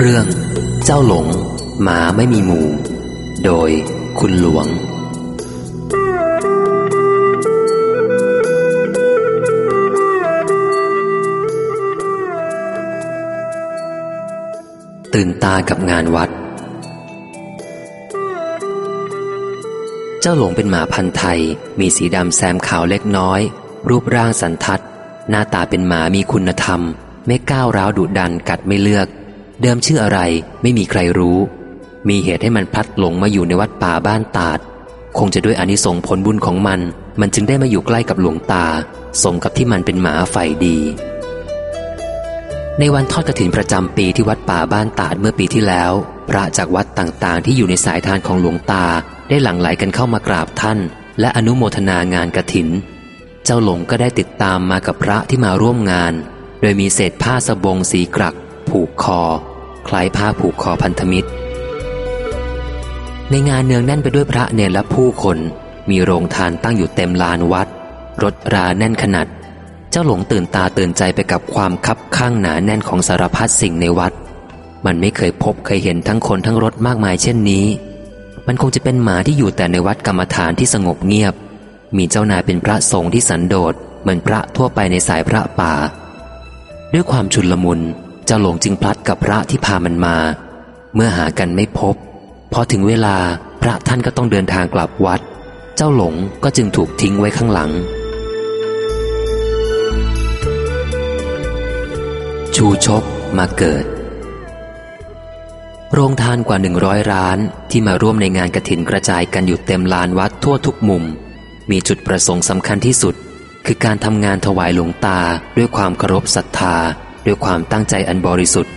เรื่อง เจ้าหลงหมาไม่มีหมู่ โดยคุณหลวง ตื่นตากับงานวัด เจ้าหลงเป็นหมาพันธุ์ไทย มีสีดำแซมขาวเล็กน้อย รูปร่างสันทัด หน้าตาเป็นหมามีคุณธรรม ไม่ก้าวร้าวดุดันกัดไม่เลือก เดิมชื่ออะไรไม่มีใครรู้ มีเหตุให้มันพลัดหลงมาอยู่ในวัดป่าบ้านตาด คงจะด้วยอนิสงผลบุญของมัน มันจึงได้มาอยู่ใกล้กับหลวงตา สมกับที่มันเป็นหมาฝ่ายดี ในวันทอดกระถินประจำปีที่วัดป่าบ้านตาดเมื่อปีที่แล้ว พระจากวัดต่างๆ ที่อยู่ในสายทานของหลวงตา ได้หลั่งไหลกันเข้ามากราบท่าน และอนุโมทนางานกระถิน เจ้าหลงก็ได้ติดตามมากับพระที่มาร่วมงาน โดยมีเศษผ้าสบงสีกรัก ผูกคอ คล้ายผ้าผูกคอพันธมิตร ในงานเนืองแน่นไปด้วยพระเนรและผู้คน มีโรงทานตั้งอยู่เต็มลานวัด รถราแน่นขนาด เจ้าหลงตื่นตาตื่นใจไปกับความคับข้างหนาแน่นของสารพัดสิ่งในวัด มันไม่เคยพบเคยเห็นทั้งคนทั้งรถมากมายเช่นนี้ มันคงจะเป็นหมาที่อยู่แต่ในวัดกรรมฐานที่สงบเงียบ มีเจ้านายเป็นพระสงฆ์ที่สันโดษเหมือนพระทั่วไปในสายพระป่าด้วยความชุนลมุน จ้าหลงจึงพลัดกับพระที่พามันมา เมื่อหากันไม่พบ พอถึงเวลาพระท่านก็ต้องเดินทางกลับวัด เจ้าหลงก็จึงถูกทิ้งไว้ข้างหลัง ชูชกมาเกิด โรงทานกว่าหนึ่งร้อยร้านที่มาร่วมในงานกระถินกระจายกันอยู่เต็มลานวัดทั่วทุกมุม มีจุดประสงค์สำคัญที่สุด คือการทำงานถวายหลวงตาด้วยความเคารพศรัทธา ด้วยความตั้งใจอันบริสุทธิ์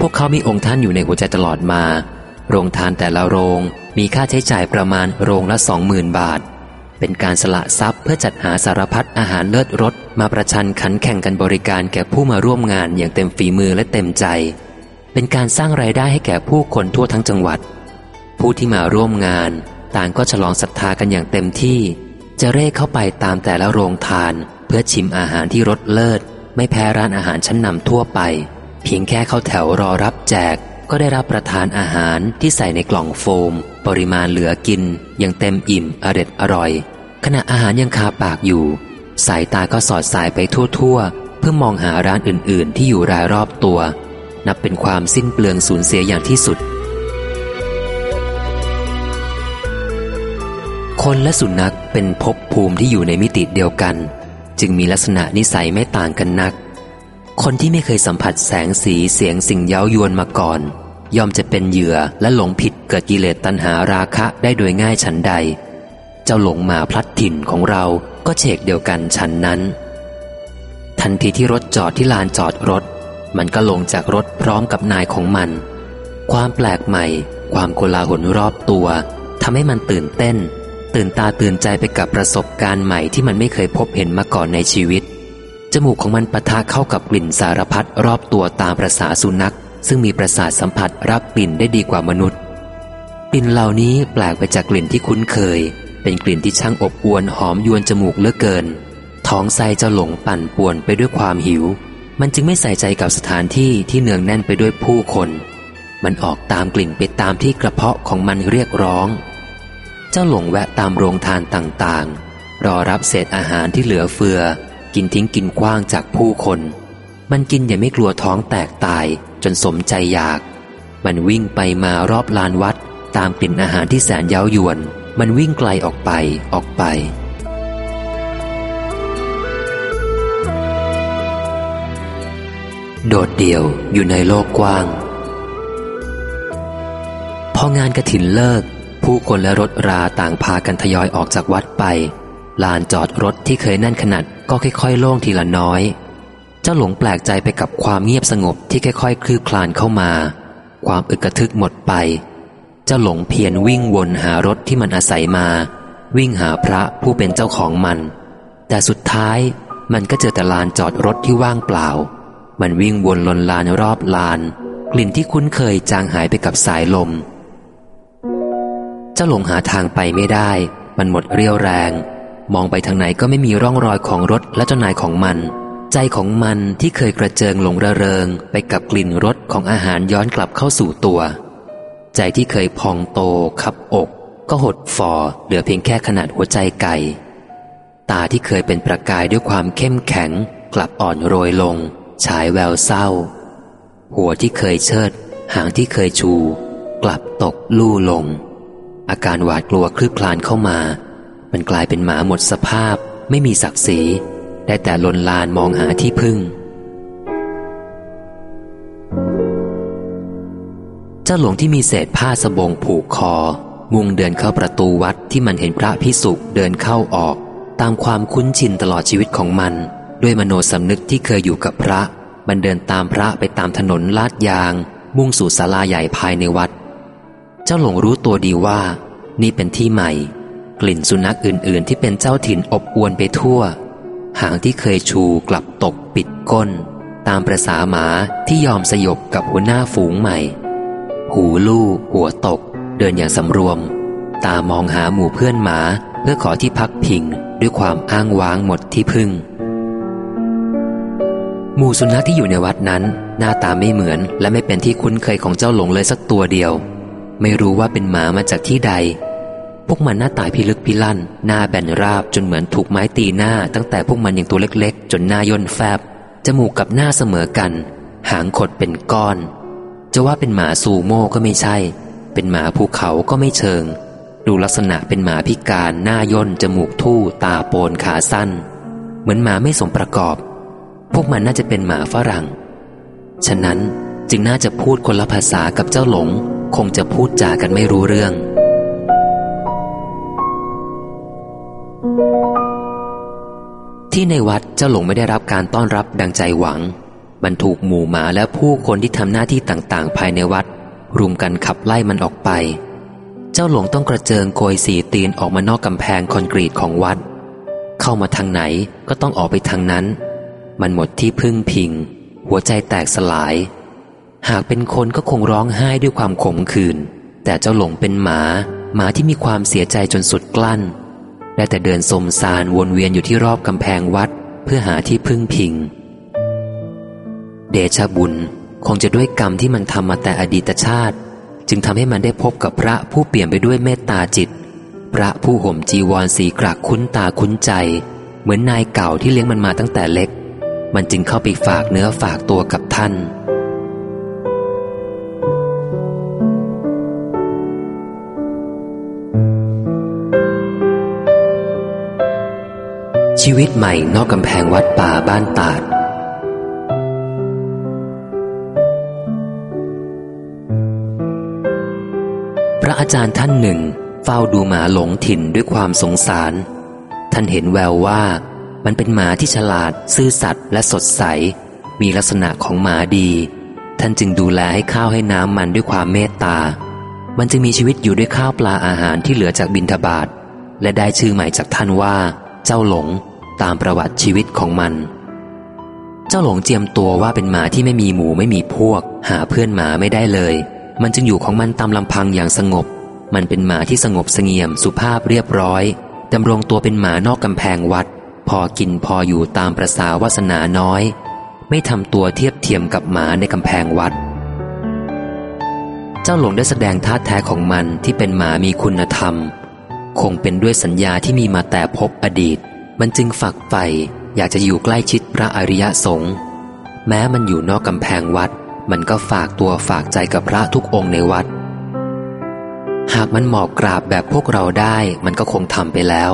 พวกเขามีองค์ท่านอยู่ในหัวใจตลอดมา โรงทานแต่ละโรงมีค่าใช้จ่ายประมาณโรงละสองหมื่นบาท เป็นการสละทรัพย์เพื่อจัดหาสารพัดอาหารเลิศรสมาประชันขันแข่งกันบริการแก่ผู้มาร่วมงานอย่างเต็มฝีมือและเต็มใจ เป็นการสร้างไรายได้ให้แก่ผู้คนทั่วทั้งจังหวัด ผู้ที่มาร่วมงาน ต่างก็ฉลองศรัทธากันอย่างเต็มที่ จะเร่เข้าไปตามแต่ละโรงทาน เพื่อชิมอาหารที่รสเลิศ ไม่แพ้ร้านอาหารชั้นนำทั่วไป เพียงแค่เข้าแถวรอรับแจก ก็ได้รับประทานอาหารที่ใส่ในกล่องโฟม ปริมาณเหลือกินย่างเต็มอิ่มอร็ดอร่อย ขณะอาหารยังคาปากอยู่ สายตาก็สอดสายไปทั่วๆ เพื่อมองหาร้านอื่นๆ ที่อยู่รายรอบตัว นับเป็นความสิ้นเปลืองสูญเสียอย่างที่สุด คนและสุนัขเป็นภพภูมิที่อยู่ในมิติเดียวกัน จึงมีลักษณะนิสัยไม่ต่างกันนัก คนที่ไม่เคยสัมผัสแสงสีเสียงสิ่งเย้ายวนมาก่อน ย่อมจะเป็นเหยื่อและหลงผิดเกิดกิเลสตัณหาราคะได้โดยง่ายฉันใด เจ้าหลงมาพลัดถิ่นของเราก็เฉกเดียวกันฉันนั้น ทันทีที่รถจอดที่ลานจอดรถ มันก็ลงจากรถพร้อมกับนายของมัน ความแปลกใหม่ ความโกลาหลรอบตัวทำให้มันตื่นเต้น ตื่นตาตื่นใจไปกับประสบการณ์ใหม่ที่มันไม่เคยพบเห็นมาก่อนในชีวิต จมูกของมันปะทะเข้ากับกลิ่นสารพัดรอบตัวตามประษาสุนัข ซึ่งมีประสาทสัมผัสรับกลิ่นได้ดีกว่ามนุษย์ กลิ่นเหล่านี้แปลกไปจากกลิ่นที่คุ้นเคย เป็นกลิ่นที่ช่างอบอวนหอมยวนจมูกเลือเกิน ท้องไส้จ้าหลงปั่นป่วนไปด้วยความหิว มันจึงไม่ใส่ใจกับสถานที่ที่เนืองแน่นไปด้วยผู้คน มันออกตามกลิ่นไปตามที่กระเพาะของมันเรียกร้อง เจ้าหลงแวะตามโรงทานต่างๆ รอรับเศษอาหารที่เหลือเฟือ กินทิ้งกินกว้างจากผู้คน มันกินอย่าไม่กลัวท้องแตกตายจนสมใจอยาก มันวิ่งไปมารอบลานวัด ตามกลิ่นอาหารที่แสนเย้ายวน มันวิ่งไกลออกไปออกไป โดดเดี่ยวอยู่ในโลกกว้าง พองานกระถินเลิก ผู้คนและรถราต่างพากันทยอยออกจากวัดไป ลานจอดรถที่เคยแน่นขนาดก็ค่อยๆ โล่งทีละน้อย เจ้าหลงแปลกใจไปกับความเงียบสงบที่ค่อยๆ คลืบคลานเข้ามา ความอึกระทึกหมดไป เจ้าหลงเพียรวิ่งวนหารถที่มันอาศัยมา วิ่งหาพระผู้เป็นเจ้าของมัน แต่สุดท้ายมันก็เจอแต่ลานจอดรถที่ว่างเปล่า มันวิ่งวนลนลานรอบลาน กลิ่นที่คุ้นเคยจางหายไปกับสายลม จ้าหลงหาทางไปไม่ได้ มันหมดเรี่ยวแรง มองไปทางไหนก็ไม่มีร่องรอยของรถและเจ้านายของมัน ใจของมันที่เคยกระเจิงหลงระเริง ไปกับกลิ่นรสของอาหารย้อนกลับเข้าสู่ตัว ใจที่เคยพองโตขับอก ก็หดฝ่อเหลือเพียงแค่ขนาดหัวใจไก่ ตาที่เคยเป็นประกายด้วยความเข้มแข็ง กลับอ่อนโรยลง ฉายแววเศร้า หัวที่เคยเชิด หางที่เคยชู กลับตกลู่ลง อาการหวาดกลัวคลืบคลานเข้ามา มันกลายเป็นหมาหมดสภาพ ไม่มีศักดิ์ศรี ได้แต่ลนลานมองหาที่พึ่ง เจ้าหลวงที่มีเศษผ้าสบงผูกคอ มุ่งเดินเข้าประตูวัดที่มันเห็นพระพิสุเดินเข้าออก ตามความคุ้นชินตลอดชีวิตของมัน ด้วยมโนสำนึกที่เคยอยู่กับพระ มันเดินตามพระไปตามถนนลาดยาง มุ่งสู่ศาลาใหญ่ภายในวัด เจ้าหลงรู้ตัวดีว่า นี่เป็นที่ใหม่ กลิ่นสุนัขอื่น ๆ ที่เป็นเจ้าถิ่นอบอวนไปทั่ว หางที่เคยชูกลับตกปิดก้น ตามประษาหมาที่ยอมสยบกับหัวหน้าฝูงใหม่ หูลู่หัวตก เดินอย่างสำรวม ตามองหาหมู่เพื่อนหมาเพื่อขอที่พักพิงด้วยความอ้างว้างหมดที่พึ่ง หมู่สุนัขที่อยู่ในวัดนั้น หน้าตาไม่เหมือนและไม่เป็นที่คุ้นเคยของเจ้าหลงเลยสักตัวเดียว ไม่รู้ว่าเป็นหมามาจากที่ใด พวกมันหน้าตายพิลึกพิลั่น หน้าแบนราบจนเหมือนถูกไม้ตีหน้า ตั้งแต่พวกมันยังตัวเล็กๆ จนหน้าย่นแฟบ จมูกกับหน้าเสมอกัน หางขดเป็นก้อน จะว่าเป็นหมาซูโม่ก็ไม่ใช่ เป็นหมาภูเขาก็ไม่เชิง ดูลักษณะเป็นหมาพิการหน้าย่นจมูกทู่ ตาโปนขาสั้น เหมือนหมาไม่สมประกอบ พวกมันน่าจะเป็นหมาฝรั่ง ฉะนั้นจึงน่าจะพูดคนละภาษากับเจ้าหลง คงจะพูดจากันไม่รู้เรื่อง ที่ในวัดเจ้าหลงไม่ได้รับการต้อนรับดังใจหวัง มันถูกหมู่หมาและผู้คนที่ทำหน้าที่ต่างๆ ภายในวัด รุมกันขับไล่มันออกไป เจ้าหลงต้องกระเจิงโกยสีตีนออกมานอกกำแพงคอนกรีตของวัด เข้ามาทางไหนก็ต้องออกไปทางนั้น มันหมดที่พึ่งพิง หัวใจแตกสลาย หากเป็นคนก็คงร้องไห้ด้วยความขมขื่นแต่เจ้าหลงเป็นหมา หมาที่มีความเสียใจจนสุดกลั้น ได้แต่เดินสมสารวนเวียนอยู่ที่รอบกำแพงวัด เพื่อหาที่พึ่งพิง เดชบุญคงจะด้วยกรรมที่มันทำมาแต่อดีตชาติ จึงทำให้มันได้พบกับพระผู้เปลี่ยนไปด้วยเมตตาจิต พระผู้ห่มจีวรสีกรักคุ้นตาคุ้นใจ เหมือนนายเก่าที่เลี้ยงมันมาตั้งแต่เล็ก มันจึงเข้าไปฝากเนื้อฝากตัวกับท่าน ชีวิตใหม่นอกกำแพงวัดป่าบ้านตาด พระอาจารย์ท่านหนึ่ง เฝ้าดูหมาหลงถิ่นด้วยความสงสาร ท่านเห็นแววว่ามันเป็นหมาที่ฉลาด ซื่อสัตย์และสดใส มีลักษณะของหมาดี ท่านจึงดูแลให้ข้าวให้น้ำมันด้วยความเมตตา มันจึงมีชีวิตอยู่ด้วยข้าวปลาอาหารที่เหลือจากบินทบาทและได้ชื่อใหม่จากท่านว่า เจ้าหลง ตามประวัติชีวิตของมัน เจ้าหลงเจียมตัวว่าเป็นหมาที่ไม่มีหมูไม่มีพวก หาเพื่อนหมาไม่ได้เลย มันจึงอยู่ของมันตามลำพังอย่างสงบ มันเป็นหมาที่สงบเสงี่ยมสุภาพเรียบร้อยดำรงตัวเป็นหมานอกกำแพงวัด พอกินพออยู่ตามประสาวาสนาน้อย ไม่ทำตัวเทียบเทียมกับหมาในกำแพงวัด เจ้าหลงได้แสดงท่าแท้ของมันที่เป็นหมามีคุณธรรม คงเป็นด้วยสัญญาที่มีมาแต่พบอดีต มันจึงฝักใฝ่อยากจะอยู่ใกล้ชิดพระอริยสงฆ์แม้มันอยู่นอกกำแพงวัด มันก็ฝากตัวฝากใจกับพระทุกองค์ในวัด หากมันหมอบกราบแบบพวกเราได้มันก็คงทำไปแล้ว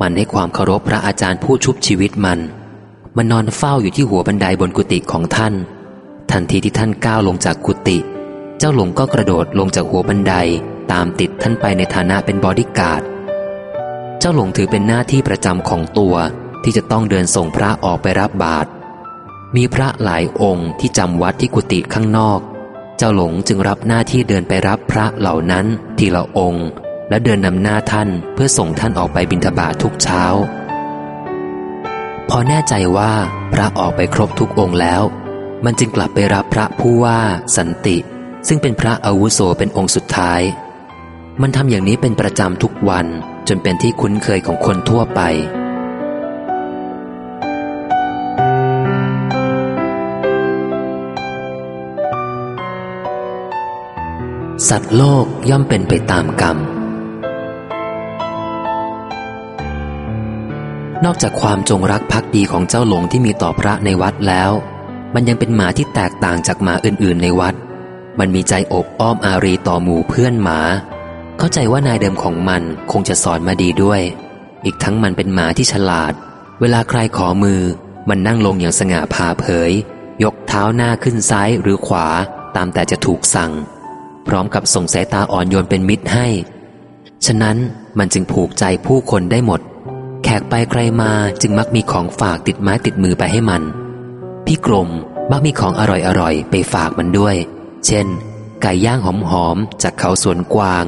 มันให้ความเคารพพระอาจารย์ผู้ชุบชีวิตมัน มันนอนเฝ้าอยู่ที่หัวบันไดบนกุฏิของท่าน ทันทีที่ท่านก้าวลงจากกุฏิเจ้าหลงก็กระโดดลงจากหัวบันไดตามติดท่านไปในฐานะเป็นบอดี้การ์ด เจ้าหลงถือเป็นหน้าที่ประจำของตัวที่จะต้องเดินส่งพระออกไปรับบาตรมีพระหลายองค์ที่จำวัดที่กุฏิข้างนอก เจ้าหลงจึงรับหน้าที่เดินไปรับพระเหล่านั้น ทีละองค์ และเดินนำหน้าท่านเพื่อส่งท่านออกไปบิณฑบาตททุกเช้า พอแน่ใจว่าพระออกไปครบทุกองค์แล้ว มันจึงกลับไปรับพระผู้ว่าสันติ ซึ่งเป็นพระอาวุโสเป็นองค์สุดท้าย มันทำอย่างนี้เป็นประจำทุกวัน จนเป็นที่คุ้นเคยของคนทั่วไป สัตว์โลกย่อมเป็นไปตามกรรม นอกจากความจงรักภักดีของเจ้าหลงที่มีต่อพระในวัดแล้ว มันยังเป็นหมาที่แตกต่างจากหมาอื่นๆในวัด มันมีใจอบอ้อมอารีต่อหมู่เพื่อนหมา เข้าใจว่านายเดิมของมันคงจะสอนมาดีด้วย อีกทั้งมันเป็นหมาที่ฉลาด เวลาใครขอมือ มันนั่งลงอย่างสง่าผ่าเผย ยกเท้าหน้าขึ้นซ้ายหรือขวาตามแต่จะถูกสั่ง พร้อมกับส่งสายตาอ่อนโยนเป็นมิตรให้ ฉะนั้นมันจึงผูกใจผู้คนได้หมด แขกไปใครมาจึงมักมีของฝากติดไม้ติดมือไปให้มัน พี่กรมมักมีของอร่อยๆไปฝากมันด้วย เช่น ไก่ย่างหอมๆจากเขาสวนกวาง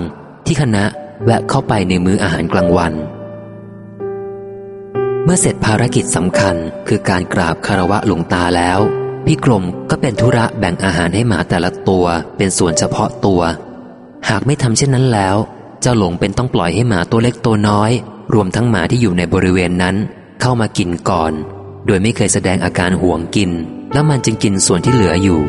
ที่คณะแวะเข้าไปในมื้ออาหารกลางวัน เมื่อเสร็จภารกิจสำคัญคือการกราบคารวะหลวงตาแล้ว พี่กรมก็เป็นธุระแบ่งอาหารให้หมาแต่ละตัวเป็นส่วนเฉพาะตัว หากไม่ทำเช่นนั้นแล้วเจ้าหลงเป็นต้องปล่อยให้หมาตัวเล็กตัวน้อย รวมทั้งหมาที่อยู่ในบริเวณนั้น เข้ามากินก่อน โดยไม่เคยแสดงอาการห่วงกิน แล้วมันจึงกินส่วนที่เหลืออยู่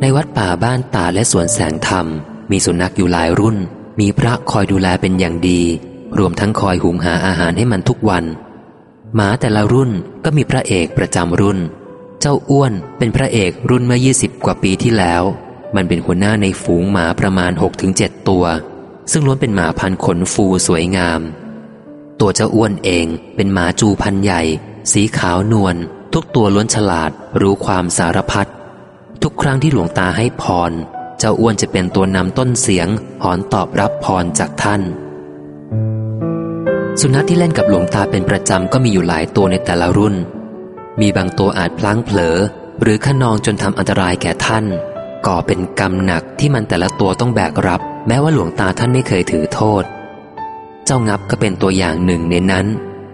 ในวัดป่าบ้านตาและสวนแสงธรรม มีสุนัขอยู่หลายรุ่น มีพระคอยดูแลเป็นอย่างดี รวมทั้งคอยหุงหาอาหารให้มันทุกวัน หมาแต่ละรุ่นก็มีพระเอกประจำรุ่น เจ้าอ้วนเป็นพระเอกรุ่นเมื่อ 20 กว่าปีที่แล้ว มันเป็นหัวหน้าในฝูงหมาประมาณ 6-7 ตัว ซึ่งล้วนเป็นหมาพันขนฟูสวยงาม ตัวเจ้าอ้วนเองเป็นหมาจูพันใหญ่ สีขาวนวลทุกตัวล้วนฉลาดรู้ความสารพัดทุกครั้งที่หลวงตาให้พร เจ้าอ้วนจะเป็นตัวนำต้นเสียงหอนตอบรับพรจากท่าน สุนัขที่เล่นกับหลวงตาเป็นประจำก็มีอยู่หลายตัวในแต่ละรุ่น มีบางตัวอาจพลั้งเผลอ หรือขนองจนทำอันตรายแก่ท่าน ก่อเป็นกรรมหนักที่มันแต่ละตัวต้องแบกรับ แม้ว่าหลวงตาท่านไม่เคยถือโทษ เจ้างับก็เป็นตัวอย่างหนึ่งในนั้น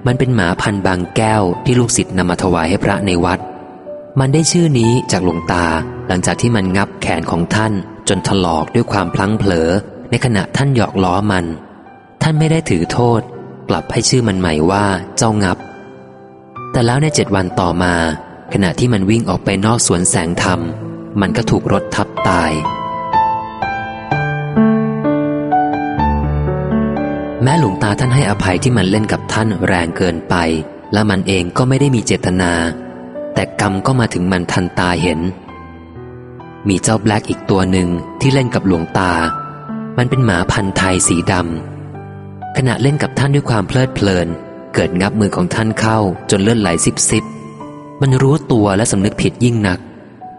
มันเป็นหมาพันธ์บางแก้วที่ลูกศิษย์นำมาถวายให้พระในวัดมันได้ชื่อนี้จากหลวงตาหลังจากที่มันงับแขนของท่าน จนถลอกด้วยความพลั้งเผลอ ในขณะท่านหยอกล้อมัน ท่านไม่ได้ถือโทษ กลับให้ชื่อมันใหม่ว่าเจ้างับ แต่แล้วในเจ็ดวันต่อมา ขณะที่มันวิ่งออกไปนอกสวนแสงธรรม มันก็ถูกรถทับตาย แม้หลวงตาท่านให้อภัยที่มันเล่นกับท่านแรงเกินไป และมันเองก็ไม่ได้มีเจตนา แต่กรรมก็มาถึงมันทันตาเห็น มีเจ้าแบล็กอีกตัวหนึ่งที่เล่นกับหลวงตา มันเป็นหมาพันธุ์ไทยสีดำขณะเล่นกับท่านด้วยความเพลิดเพลิน เกิดงับมือของท่านเข้าจนเลือดไหลซิบซิบมันรู้ตัวและสำนึกผิดยิ่งนัก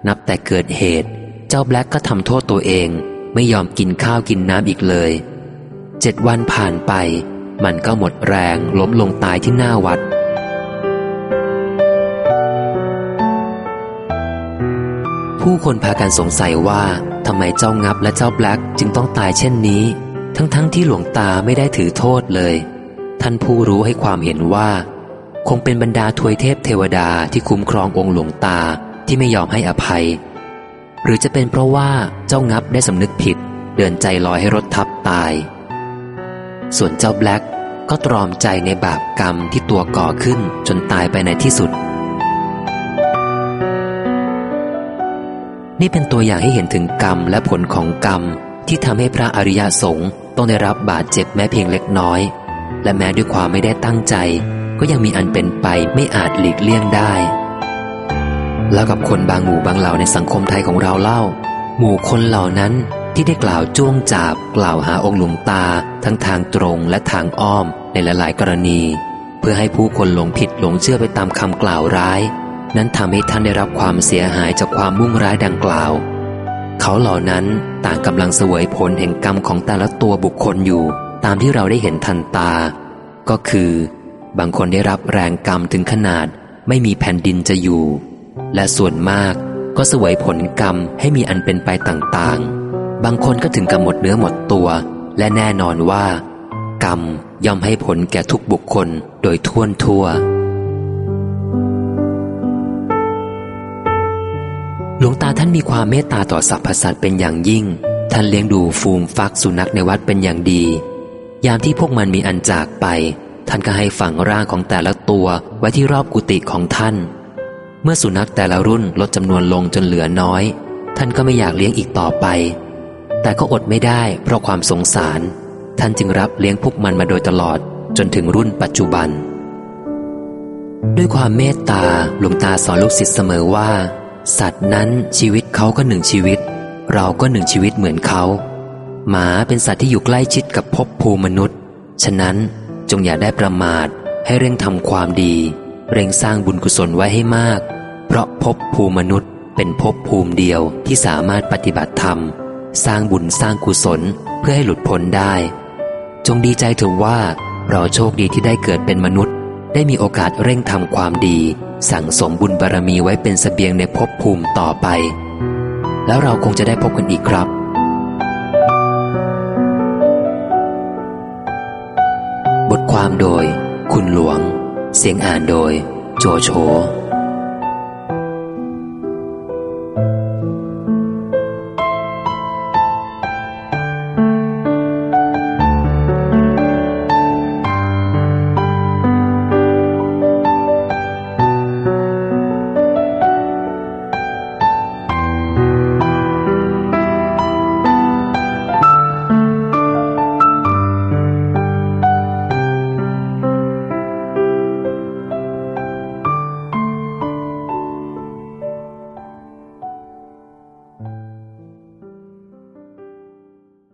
นับแต่เกิดเหตุ เจ้าแบล็กก็ทำโทษตัวเองไม่ยอมกินข้าวกินน้ำอีกเลยเจ็ดวันผ่านไป มันก็หมดแรงล้มลงตายที่หน้าวัด ผู้คนพากันสงสัยว่าทำไมเจ้างับและเจ้าแบล็กจึงต้องตายเช่นนี้ ทั้งๆทที่หลวงตาไม่ได้ถือโทษเลย ท่านผู้รู้ให้ความเห็นว่า คงเป็นบรรดาทวยเทพเทวดาที่คุ้มครององค์หลวงตาที่ไม่ยอมให้อภัย หรือจะเป็นเพราะว่าเจ้างับได้สำนึกผิด เดินใจลอยให้รถทับตาย ส่วนเจ้าแบล็กก็ตรอมใจในบาปกรรมที่ตัวก่อขึ้นจนตายไปในที่สุด นี่เป็นตัวอย่างให้เห็นถึงกรรมและผลของกรรม ที่ทำให้พระอริยสงฆ์ต้องได้รับบาดเจ็บแม้เพียงเล็กน้อย และแม้ด้วยความไม่ได้ตั้งใจ ก็ยังมีอันเป็นไปไม่อาจหลีกเลี่ยงได้ แล้วกับคนบางหมู่บางเหล่าในสังคมไทยของเราเล่า หมู่คนเหล่านั้นที่ได้กล่าวจ้วงจาบ กล่าวหาองค์หลวงตา ทั้งทางตรงและทางอ้อมในหลาย ๆ กรณี เพื่อให้ผู้คนหลงผิดหลงเชื่อไปตามคำกล่าวร้าย นั้นทำให้ท่านได้รับความเสียหายจากความมุ่งร้ายดังกล่าว เขาเหล่านั้นต่างกำลังเสวยผลแห่งกรรมของแต่ละตัวบุคคลอยู่ ตามที่เราได้เห็นทันตา ก็คือ บางคนได้รับแรงกรรมถึงขนาดไม่มีแผ่นดินจะอยู่ และส่วนมากก็เสวยผลกรรมให้มีอันเป็นไปต่างๆ บางคนก็ถึงกับหมดเนื้อหมดตัว และแน่นอนว่า กรรมย่อมให้ผลแก่ทุกบุคคลโดยท่วนทั่วว ท่านมีความเมตตาต่อสรรพสัตว์เป็นอย่างยิ่ง ท่านเลี้ยงดูฟูมฟักสุนัขในวัดเป็นอย่างดี ยามที่พวกมันมีอันจากไป ท่านก็ให้ฝังร่างของแต่ละตัวไว้ที่รอบกุฏิของท่าน เมื่อสุนัขแต่ละรุ่นลดจำนวนลงจนเหลือน้อย ท่านก็ไม่อยากเลี้ยงอีกต่อไป แต่ก็อดไม่ได้เพราะความสงสาร ท่านจึงรับเลี้ยงพวกมันมาโดยตลอดจนถึงรุ่นปัจจุบัน ด้วยความเมตตาหลวงตาสอนลูกศิษย์เสมอว่า สัตว์นั้นชีวิตเขาก็หนึ่งชีวิต เราก็หนึ่งชีวิตเหมือนเขา หมาเป็นสัตว์ที่อยู่ใกล้ชิดกับภพภูมนุษย์ ฉะนั้นจงอย่าได้ประมาทให้เร่งทำความดี เร่งสร้างบุญกุศลไว้ให้มาก เพราะภพภูมิมนุษย์เป็นภพภูมิเดียวที่สามารถปฏิบัติธรรม สร้างบุญสร้างกุศลเพื่อให้หลุดพ้นได้ จงดีใจเถอะว่าเราโชคดีที่ได้เกิดเป็นมนุษย์ ได้มีโอกาสเร่งทำความดี สั่งสมบุญบารมีไว้เป็นสเสบียงในภพภูมิต่อไป แล้วเราคงจะได้พบกันอีกครับบทความโดย คุณหลวง เสียงอ่านโดย โจโฉ